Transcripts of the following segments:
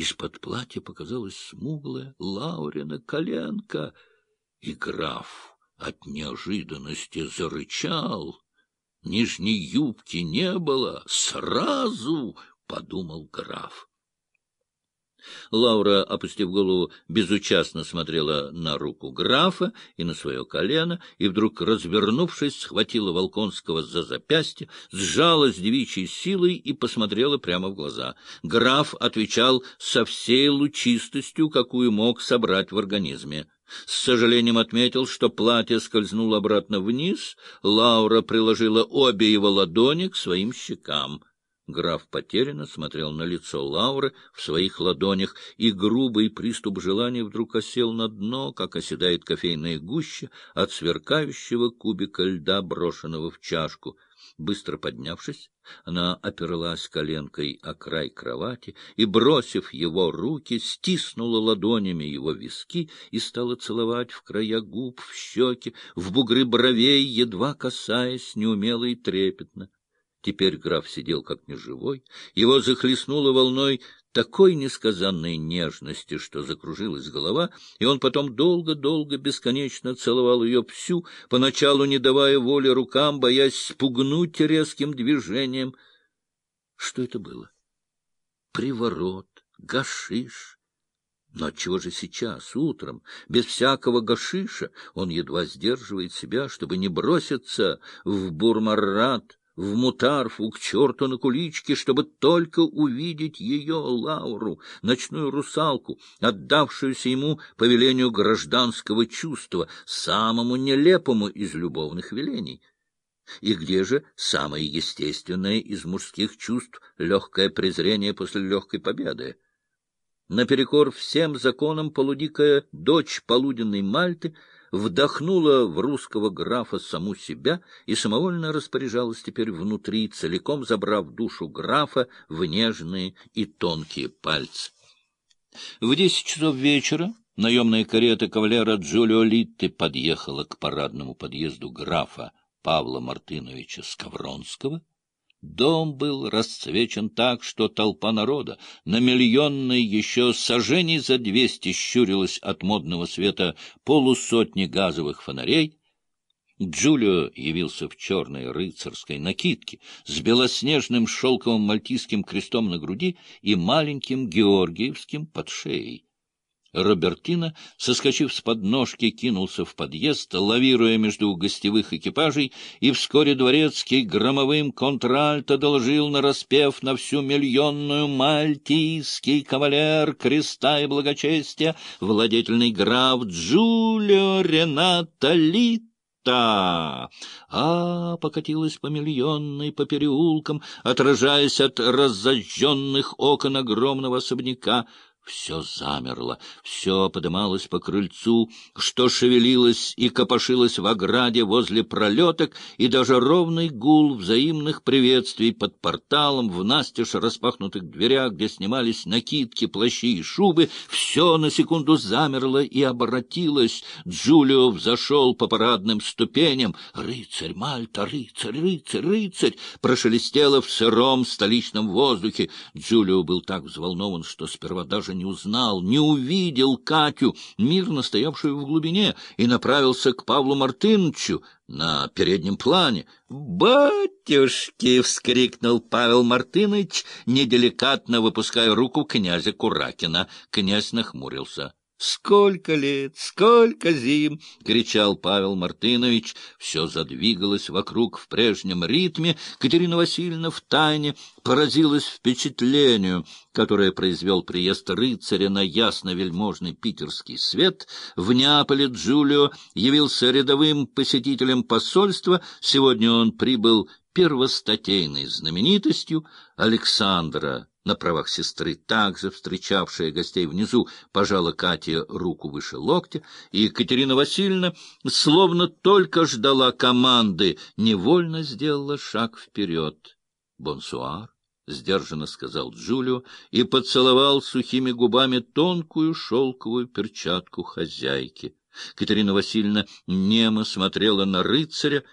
Из-под платья показалась смуглая Лаурина коленка, и граф от неожиданности зарычал. Нижней юбки не было, сразу, — подумал граф. Лаура, опустив голову, безучастно смотрела на руку графа и на свое колено, и вдруг, развернувшись, схватила Волконского за запястье, сжала с девичьей силой и посмотрела прямо в глаза. Граф отвечал со всей лучистостью, какую мог собрать в организме. С сожалением отметил, что платье скользнуло обратно вниз, Лаура приложила обе его ладони к своим щекам — Граф потерянно смотрел на лицо Лауры в своих ладонях, и грубый приступ желания вдруг осел на дно, как оседает кофейная гуща от сверкающего кубика льда, брошенного в чашку. Быстро поднявшись, она оперлась коленкой о край кровати и, бросив его руки, стиснула ладонями его виски и стала целовать в края губ, в щеки, в бугры бровей, едва касаясь неумело и трепетно. Теперь граф сидел как неживой, его захлестнуло волной такой несказанной нежности, что закружилась голова, и он потом долго-долго бесконечно целовал ее всю, поначалу не давая воли рукам, боясь спугнуть резким движением. Что это было? Приворот, гашиш. Но отчего же сейчас, утром, без всякого гашиша, он едва сдерживает себя, чтобы не броситься в Бурмаррат, в Мутарфу, к черту на куличке, чтобы только увидеть ее, Лауру, ночную русалку, отдавшуюся ему по велению гражданского чувства, самому нелепому из любовных велений. И где же самое естественное из мужских чувств — легкое презрение после легкой победы? Наперекор всем законам полудикая дочь полуденной Мальты — вдохнула в русского графа саму себя и самовольно распоряжалась теперь внутри, целиком забрав душу графа в нежные и тонкие пальцы. В десять часов вечера наемная карета кавалера Джулио Литти подъехала к парадному подъезду графа Павла Мартыновича Скавронского, Дом был расцвечен так, что толпа народа на миллионной еще сожжений за двести щурилась от модного света полусотни газовых фонарей. Джулио явился в черной рыцарской накидке с белоснежным шелковым мальтийским крестом на груди и маленьким георгиевским под шеей. Робертино, соскочив с подножки, кинулся в подъезд, лавируя между гостевых экипажей, и вскоре дворецкий громовым контральто доложил нараспев на всю миллионную мальтийский кавалер креста и благочестия, владетельный граф Джулио Рената Лита. А покатилась по миллионной, по переулкам, отражаясь от разожженных окон огромного особняка — все замерло, все подымалось по крыльцу, что шевелилось и копошилось в ограде возле пролеток, и даже ровный гул взаимных приветствий под порталом в настежь распахнутых дверях, где снимались накидки, плащи и шубы, все на секунду замерло и обратилось. Джулио взошел по парадным ступеням. «Рыцарь, Мальта, рыцарь, рыцарь, рыцарь!» прошелестело в сыром столичном воздухе. Джулио был так взволнован, что сперва даже не узнал, не увидел Катю, мирно стоявшую в глубине, и направился к Павлу Мартыновичу на переднем плане. «Батюшки!» — вскрикнул Павел Мартынович, неделикатно выпуская руку князя Куракина. Князь нахмурился. «Сколько лет, сколько зим!» — кричал Павел Мартынович. Все задвигалось вокруг в прежнем ритме. Катерина Васильевна в тайне поразилась впечатлению, которое произвел приезд рыцаря на ясно-вельможный питерский свет. В Неаполе Джулио явился рядовым посетителем посольства. Сегодня он прибыл первостатейной знаменитостью Александра на правах сестры, также встречавшая гостей внизу, пожала Кате руку выше локтя, и Екатерина Васильевна, словно только ждала команды, невольно сделала шаг вперед. «Бонсуар», — сдержанно сказал Джулио и поцеловал сухими губами тонкую шелковую перчатку хозяйки. Катерина Васильевна немо смотрела на рыцаря,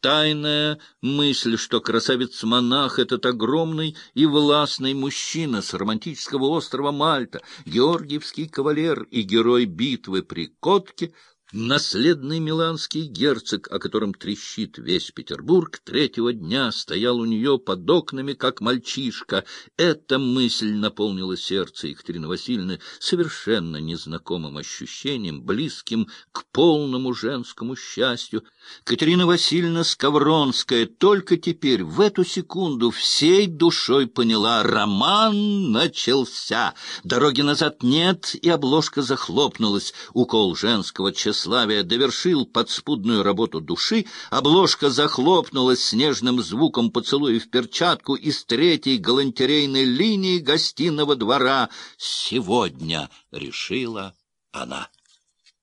Тайная мысль, что красавец-монах — этот огромный и властный мужчина с романтического острова Мальта, георгиевский кавалер и герой битвы при Котке — Наследный миланский герцог, о котором трещит весь Петербург, третьего дня стоял у нее под окнами, как мальчишка. Эта мысль наполнила сердце Екатерины Васильевны совершенно незнакомым ощущением, близким к полному женскому счастью. Катерина Васильевна Скавронская только теперь, в эту секунду, всей душой поняла — роман начался. Дороги назад нет, и обложка захлопнулась. Укол женского часа тщеславия довершил подспудную работу души, обложка захлопнулась снежным звуком поцелуя в перчатку из третьей галантерейной линии гостиного двора. «Сегодня», — решила она.